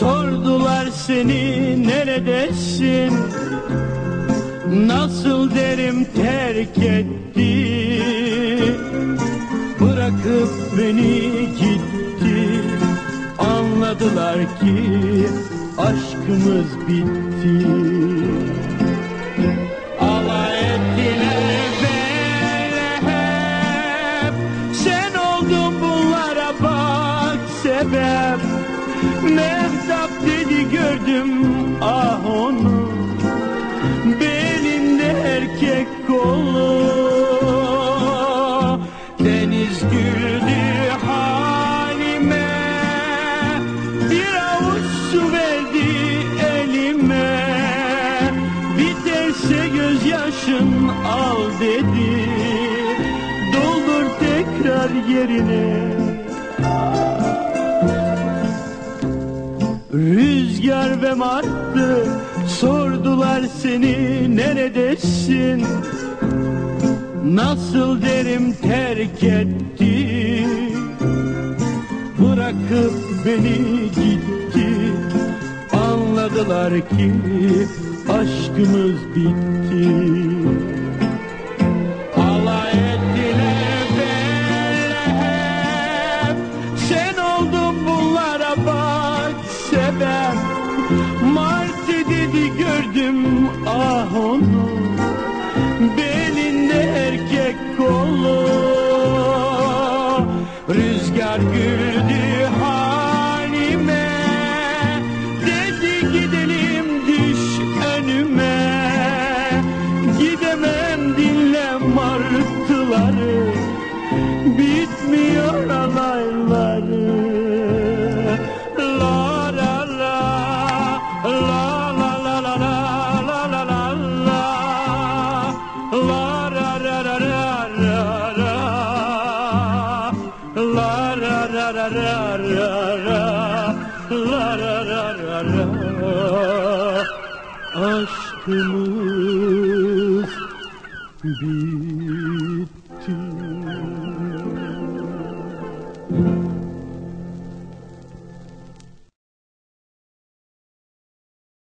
Sordular seni neredesin? Nasıl derim terk etti? Bırakıp beni gitti. Anladılar ki aşkımız bitti. Alay ettiler böyle hep. Sen oldun bunlara bak sebep. Mehtap dedi gördüm ah Biterse gözyaşın al dedi. Doldur tekrar yerine. Rüzgar ve martı sordular seni neredesin? Nasıl derim terk etti? Bırakıp beni gitti Anladılar ki aşkımız bitti. Alay ettiler hep Sen oldun bunlara bak sebep. Martı dedi gördüm ah onu. Belinde erkek kolu. Rüzgar güldü yolları Bitmiyor alayları La la la La la la la la la la la La la la la la la la La la Aşkımız beat To.